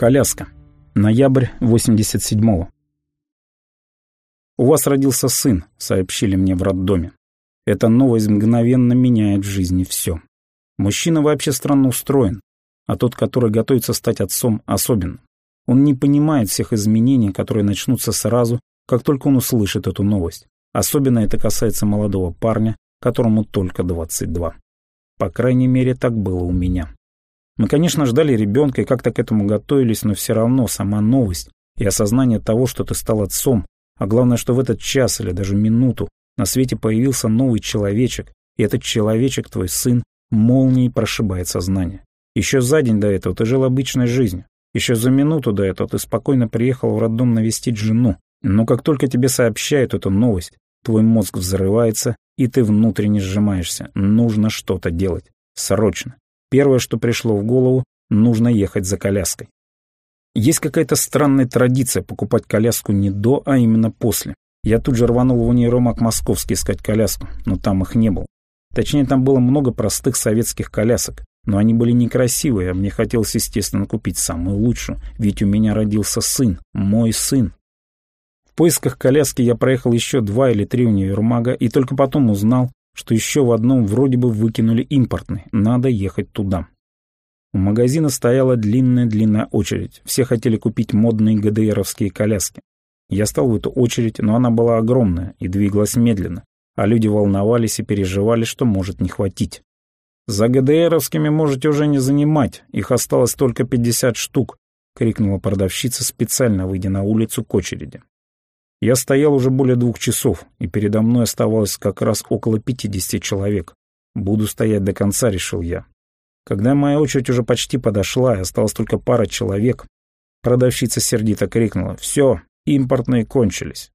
Коляска. Ноябрь 87-го. «У вас родился сын», — сообщили мне в роддоме. Эта новость мгновенно меняет в жизни все. Мужчина вообще странно устроен, а тот, который готовится стать отцом, особенно. Он не понимает всех изменений, которые начнутся сразу, как только он услышит эту новость. Особенно это касается молодого парня, которому только 22. По крайней мере, так было у меня. Мы, конечно, ждали ребенка и как-то к этому готовились, но все равно сама новость и осознание того, что ты стал отцом, а главное, что в этот час или даже минуту на свете появился новый человечек, и этот человечек, твой сын, молнией прошибает сознание. Еще за день до этого ты жил обычной жизнью. Еще за минуту до этого ты спокойно приехал в роддом навестить жену. Но как только тебе сообщают эту новость, твой мозг взрывается, и ты внутренне сжимаешься. Нужно что-то делать. Срочно. Первое, что пришло в голову, нужно ехать за коляской. Есть какая-то странная традиция покупать коляску не до, а именно после. Я тут же рванул в универмаг московский искать коляску, но там их не было. Точнее, там было много простых советских колясок, но они были некрасивые, а мне хотелось, естественно, купить самую лучшую, ведь у меня родился сын, мой сын. В поисках коляски я проехал еще два или три универмага и только потом узнал, что еще в одном вроде бы выкинули импортный, надо ехать туда. У магазина стояла длинная-длинная очередь, все хотели купить модные ГДРовские коляски. Я стал в эту очередь, но она была огромная и двигалась медленно, а люди волновались и переживали, что может не хватить. «За ГДРовскими можете уже не занимать, их осталось только 50 штук», — крикнула продавщица, специально выйдя на улицу к очереди. Я стоял уже более двух часов, и передо мной оставалось как раз около пятидесяти человек. Буду стоять до конца, решил я. Когда моя очередь уже почти подошла, и осталось только пара человек, продавщица сердито крикнула «Все, импортные кончились».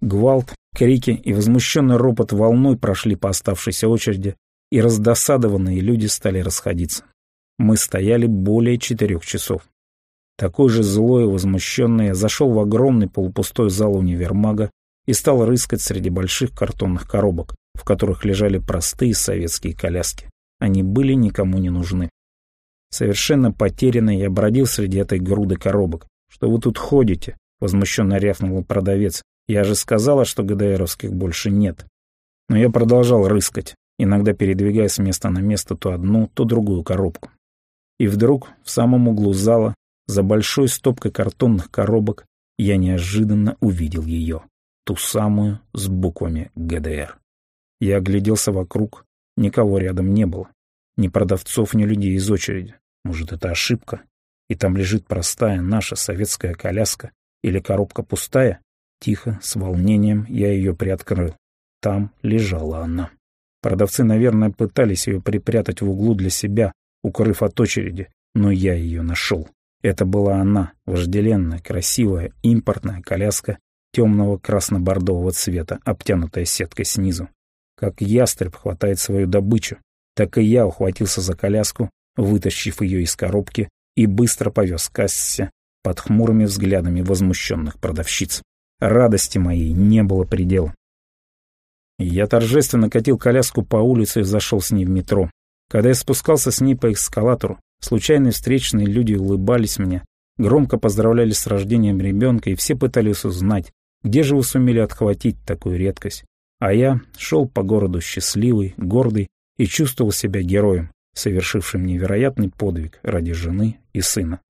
Гвалт, крики и возмущенный ропот волной прошли по оставшейся очереди, и раздосадованные люди стали расходиться. Мы стояли более четырех часов. Такой же злой и возмущенный я зашел в огромный полупустой зал универмага и стал рыскать среди больших картонных коробок, в которых лежали простые советские коляски. Они были никому не нужны. Совершенно потерянный я бродил среди этой груды коробок. «Что вы тут ходите?» — возмущенно рявкнул продавец. «Я же сказала, что ГДРовских больше нет». Но я продолжал рыскать, иногда передвигая с места на место то одну, то другую коробку. И вдруг в самом углу зала за большой стопкой картонных коробок я неожиданно увидел ее, ту самую с буквами ГДР. Я огляделся вокруг, никого рядом не было, ни продавцов, ни людей из очереди. Может, это ошибка? И там лежит простая наша советская коляска или коробка пустая? Тихо, с волнением я ее приоткрыл. Там лежала она. Продавцы, наверное, пытались ее припрятать в углу для себя, укрыв от очереди, но я ее нашел. Это была она, вожделенная, красивая, импортная коляска темного красно-бордового цвета, обтянутая сеткой снизу. Как ястреб хватает свою добычу, так и я ухватился за коляску, вытащив ее из коробки и быстро повез кассе под хмурыми взглядами возмущенных продавщиц. Радости моей не было предела. Я торжественно катил коляску по улице и зашел с ней в метро. Когда я спускался с ней по эскалатору, Случайные встречные люди улыбались мне, громко поздравляли с рождением ребенка, и все пытались узнать, где же вы сумели отхватить такую редкость. А я шел по городу счастливый, гордый и чувствовал себя героем, совершившим невероятный подвиг ради жены и сына.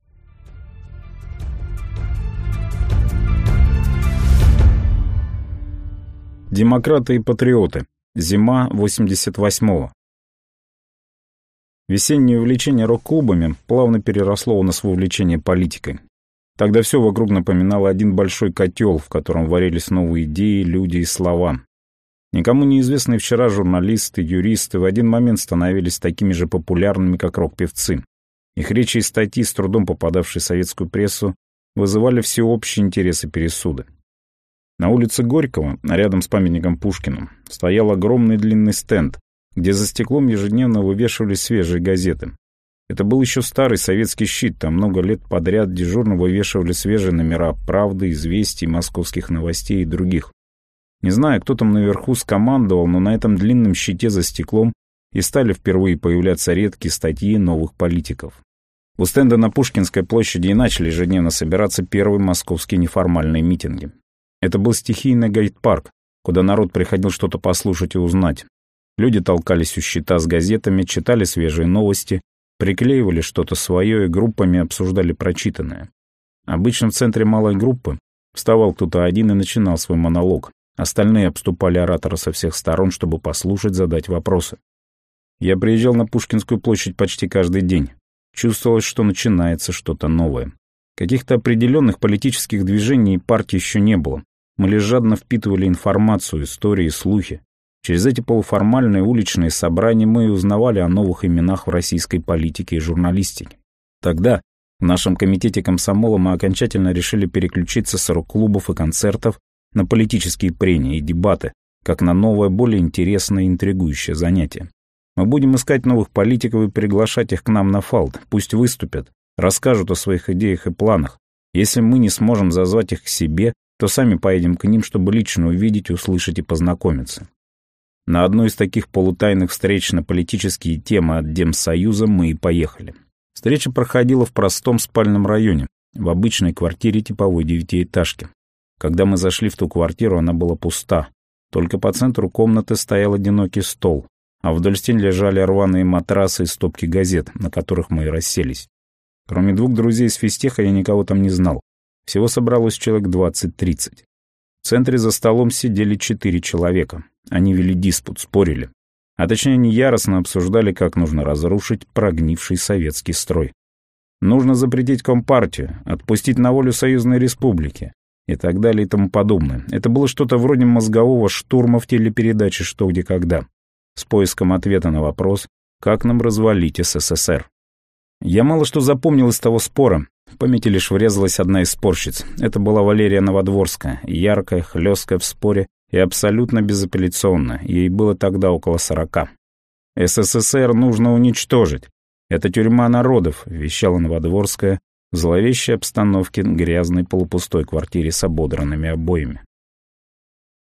Демократы и патриоты. Зима 88-го. Весеннее увлечение рок-клубами плавно переросло у нас в увлечение политикой. Тогда все вокруг напоминало один большой котел, в котором варились новые идеи, люди и слова. Никому неизвестные вчера журналисты, юристы в один момент становились такими же популярными, как рок-певцы. Их речи и статьи, с трудом попадавшие в советскую прессу, вызывали всеобщий интерес и пересуды. На улице Горького, рядом с памятником Пушкину, стоял огромный длинный стенд, где за стеклом ежедневно вывешивались свежие газеты. Это был еще старый советский щит, там много лет подряд дежурно вывешивали свежие номера «Правды», «Известий», «Московских новостей» и других. Не знаю, кто там наверху скомандовал, но на этом длинном щите за стеклом и стали впервые появляться редкие статьи новых политиков. У стенда на Пушкинской площади и начали ежедневно собираться первые московские неформальные митинги. Это был стихийный гайд-парк, куда народ приходил что-то послушать и узнать. Люди толкались у щита с газетами, читали свежие новости, приклеивали что-то свое и группами обсуждали прочитанное. Обычно в центре малой группы вставал кто-то один и начинал свой монолог. Остальные обступали оратора со всех сторон, чтобы послушать, задать вопросы. Я приезжал на Пушкинскую площадь почти каждый день. Чувствовалось, что начинается что-то новое. Каких-то определенных политических движений и партий еще не было. Мы лишь жадно впитывали информацию, истории, слухи. Через эти полуформальные уличные собрания мы и узнавали о новых именах в российской политике и журналистике. Тогда в нашем комитете комсомола мы окончательно решили переключиться с рок-клубов и концертов на политические прения и дебаты, как на новое, более интересное и интригующее занятие. Мы будем искать новых политиков и приглашать их к нам на фалд, пусть выступят, расскажут о своих идеях и планах. Если мы не сможем зазвать их к себе, то сами поедем к ним, чтобы лично увидеть, услышать и познакомиться. На одну из таких полутайных встреч на политические темы от Демсоюза мы и поехали. Встреча проходила в простом спальном районе, в обычной квартире типовой девятиэтажки. Когда мы зашли в ту квартиру, она была пуста. Только по центру комнаты стоял одинокий стол, а вдоль стен лежали рваные матрасы и стопки газет, на которых мы и расселись. Кроме двух друзей из физтеха я никого там не знал. Всего собралось человек 20-30. В центре за столом сидели четыре человека. Они вели диспут, спорили. А точнее, они яростно обсуждали, как нужно разрушить прогнивший советский строй. Нужно запретить Компартию, отпустить на волю союзные республики и так далее и тому подобное. Это было что-то вроде мозгового штурма в телепередаче «Что, где, когда» с поиском ответа на вопрос «Как нам развалить СССР?». Я мало что запомнил из того спора. В памяти лишь врезалась одна из спорщиц. Это была Валерия Новодворская, яркая, хлесткая в споре и абсолютно безапелляционно. Ей было тогда около сорока. «СССР нужно уничтожить. Это тюрьма народов», — вещала Новодворская в зловещей обстановке грязной полупустой квартире с ободранными обоями.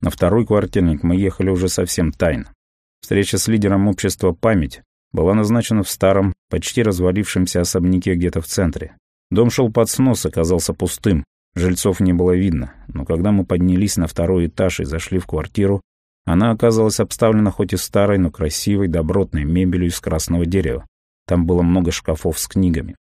На второй квартирник мы ехали уже совсем тайно. Встреча с лидером общества «Память» была назначена в старом, почти развалившемся особняке где-то в центре. Дом шел под снос, оказался пустым, жильцов не было видно, но когда мы поднялись на второй этаж и зашли в квартиру, она оказалась обставлена хоть и старой, но красивой, добротной мебелью из красного дерева. Там было много шкафов с книгами.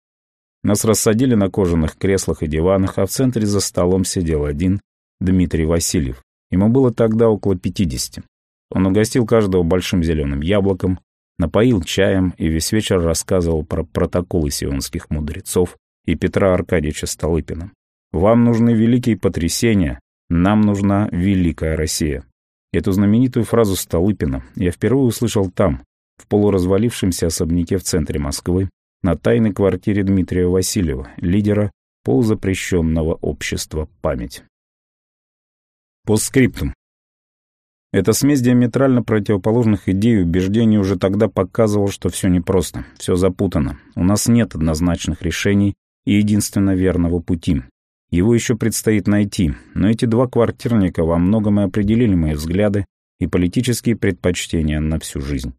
Нас рассадили на кожаных креслах и диванах, а в центре за столом сидел один Дмитрий Васильев. Ему было тогда около пятидесяти. Он угостил каждого большим зеленым яблоком, напоил чаем и весь вечер рассказывал про протоколы сионских мудрецов и Петра Аркадьевича Столыпина. «Вам нужны великие потрясения, нам нужна великая Россия». Эту знаменитую фразу Столыпина я впервые услышал там, в полуразвалившемся особняке в центре Москвы, на тайной квартире Дмитрия Васильева, лидера полузапрещенного общества «Память». Постскриптум. Эта смесь диаметрально противоположных идей и убеждений уже тогда показывала, что все непросто, все запутано. У нас нет однозначных решений и единственно верного пути. Его еще предстоит найти, но эти два квартирника во многом и определили мои взгляды и политические предпочтения на всю жизнь.